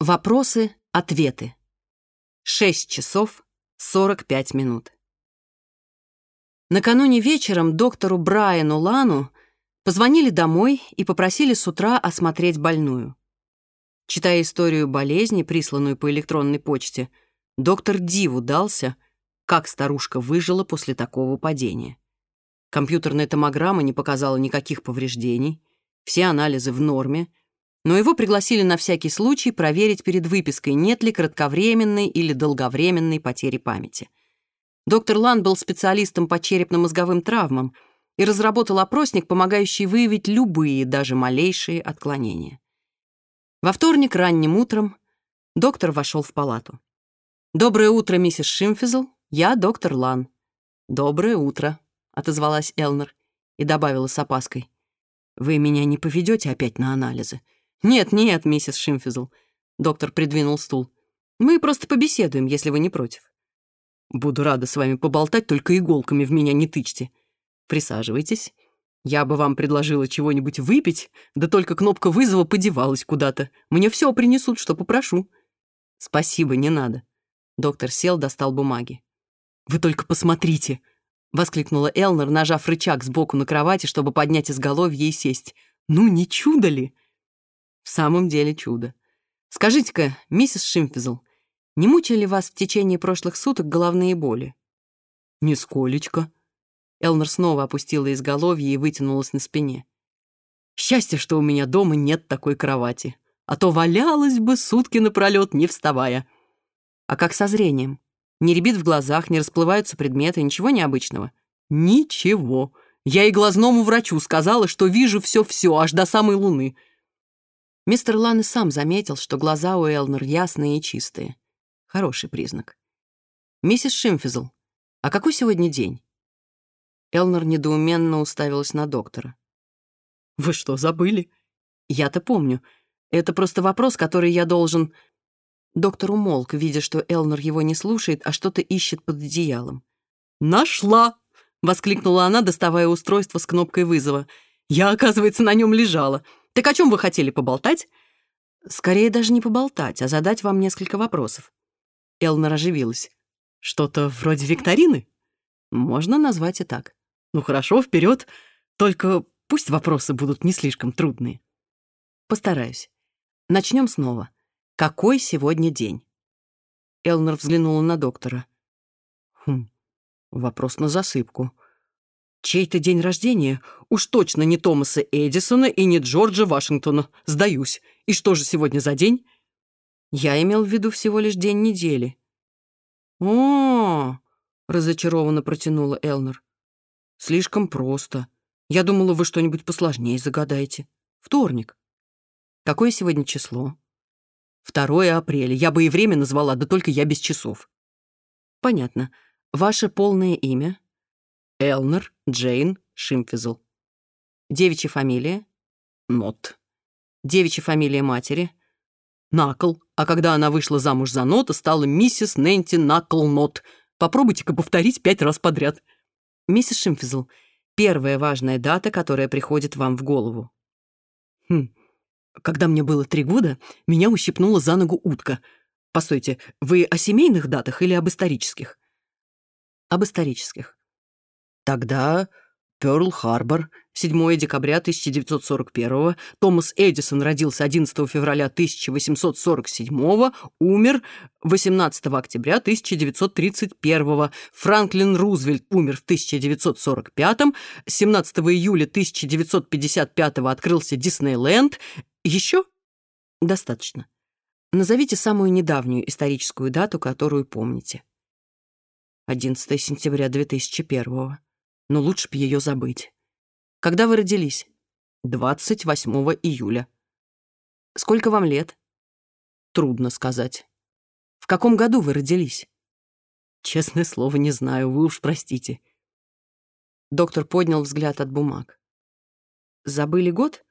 Вопросы, ответы. 6 часов 45 минут. Накануне вечером доктору Брайану Лану позвонили домой и попросили с утра осмотреть больную. Читая историю болезни, присланную по электронной почте, доктор Диву дался, как старушка выжила после такого падения. Компьютерная томограмма не показала никаких повреждений, все анализы в норме — но его пригласили на всякий случай проверить перед выпиской, нет ли кратковременной или долговременной потери памяти. Доктор Лан был специалистом по черепно-мозговым травмам и разработал опросник, помогающий выявить любые, даже малейшие отклонения. Во вторник ранним утром доктор вошел в палату. «Доброе утро, миссис Шимфизл. Я доктор Лан». «Доброе утро», — отозвалась Элнер и добавила с опаской. «Вы меня не поведете опять на анализы. «Нет-нет, миссис Шимфизл», — доктор придвинул стул. «Мы просто побеседуем, если вы не против». «Буду рада с вами поболтать, только иголками в меня не тычьте. Присаживайтесь. Я бы вам предложила чего-нибудь выпить, да только кнопка вызова подевалась куда-то. Мне все принесут, что попрошу». «Спасибо, не надо». Доктор сел, достал бумаги. «Вы только посмотрите!» — воскликнула Элнер, нажав рычаг сбоку на кровати, чтобы поднять изголовье и сесть. «Ну, не чудо ли?» В самом деле чудо. Скажите-ка, миссис Шимфизл, не мучили вас в течение прошлых суток головные боли? Нисколечко. Элнер снова опустила изголовье и вытянулась на спине. Счастье, что у меня дома нет такой кровати. А то валялась бы сутки напролет, не вставая. А как со зрением? Не ребит в глазах, не расплываются предметы, ничего необычного? Ничего. Я и глазному врачу сказала, что вижу все-все, аж до самой луны. Мистер Лан и сам заметил, что глаза у Элнер ясные и чистые. Хороший признак. «Миссис Шимфизл, а какой сегодня день?» Элнер недоуменно уставилась на доктора. «Вы что, забыли?» «Я-то помню. Это просто вопрос, который я должен...» Доктор умолк, видя, что Элнер его не слушает, а что-то ищет под одеялом. «Нашла!» — воскликнула она, доставая устройство с кнопкой вызова. «Я, оказывается, на нем лежала. Так о чем вы хотели поболтать?» «Скорее даже не поболтать, а задать вам несколько вопросов». Элна оживилась. «Что-то вроде викторины?» «Можно назвать и так». «Ну хорошо, вперед. Только пусть вопросы будут не слишком трудные». «Постараюсь. Начнем снова. Какой сегодня день?» Элнер взглянула на доктора. «Хм, вопрос на засыпку. Чей-то день рождения? Уж точно не Томаса Эдисона и не Джорджа Вашингтона. Сдаюсь. И что же сегодня за день? Я имел в виду всего лишь день недели. О, разочарованно протянула Элнер. Слишком просто. Я думала, вы что-нибудь посложнее загадаете. Вторник. Какое сегодня число? 2 апреля. Я бы и время назвала, да только я без часов. Понятно. Ваше полное имя? Элнер, Джейн, Шимфизл. Девичья фамилия? Нот. Девичья фамилия матери? Накл. А когда она вышла замуж за Нота, стала миссис Нэнти Накл Нот. Попробуйте-ка повторить пять раз подряд. Миссис Шимфизл, первая важная дата, которая приходит вам в голову. Хм. Когда мне было три года, меня ущипнула за ногу утка. Постойте, вы о семейных датах или об исторических? Об исторических. Тогда Пёрл-Харбор, 7 декабря 1941 Томас Эдисон родился 11 февраля 1847 умер 18 октября 1931 Франклин Рузвельт умер в 1945 17 июля 1955 открылся Диснейленд. Еще? Достаточно. Назовите самую недавнюю историческую дату, которую помните. 11 сентября 2001 но лучше б ее забыть. Когда вы родились? 28 июля. Сколько вам лет? Трудно сказать. В каком году вы родились? Честное слово, не знаю, вы уж простите. Доктор поднял взгляд от бумаг. Забыли год?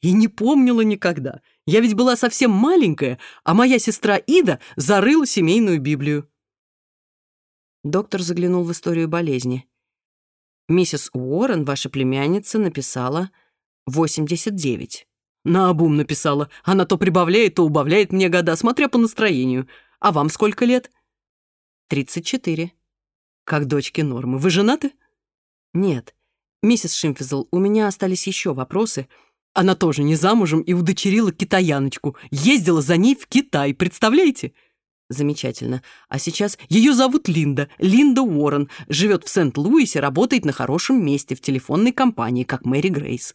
И не помнила никогда. Я ведь была совсем маленькая, а моя сестра Ида зарыла семейную Библию. Доктор заглянул в историю болезни. Миссис Уоррен, ваша племянница, написала 89. На обум написала. Она то прибавляет, то убавляет мне года, смотря по настроению. А вам сколько лет? 34. Как дочки Нормы. Вы женаты? Нет. Миссис Шимфизл, у меня остались еще вопросы. Она тоже не замужем и удочерила китаяночку. Ездила за ней в Китай, представляете? замечательно. А сейчас ее зовут Линда, Линда Уоррен, живет в Сент-Луисе, работает на хорошем месте в телефонной компании, как Мэри Грейс.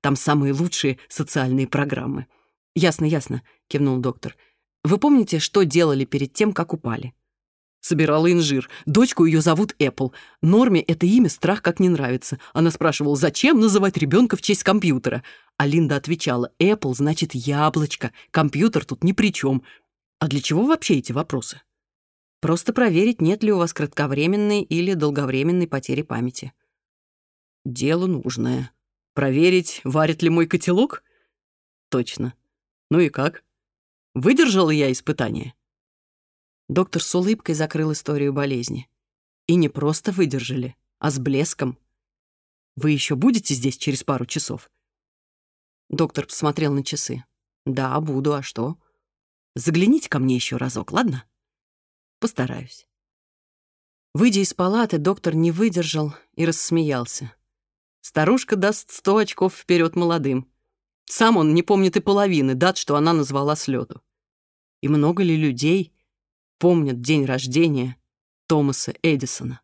Там самые лучшие социальные программы. «Ясно, ясно», — кивнул доктор. «Вы помните, что делали перед тем, как упали?» Собирала инжир. Дочку ее зовут Эппл. Норме это имя страх как не нравится. Она спрашивала, зачем называть ребенка в честь компьютера? А Линда отвечала, Эппл значит яблочко, компьютер тут ни при чем, А для чего вообще эти вопросы? Просто проверить, нет ли у вас кратковременной или долговременной потери памяти. Дело нужное. Проверить, варит ли мой котелок? Точно. Ну и как? Выдержала я испытание? Доктор с улыбкой закрыл историю болезни. И не просто выдержали, а с блеском. Вы еще будете здесь через пару часов? Доктор посмотрел на часы. Загляните ко мне еще разок, ладно? Постараюсь. Выйдя из палаты, доктор не выдержал и рассмеялся. Старушка даст сто очков вперед молодым. Сам он не помнит и половины дат, что она назвала слету. И много ли людей помнят день рождения Томаса Эдисона?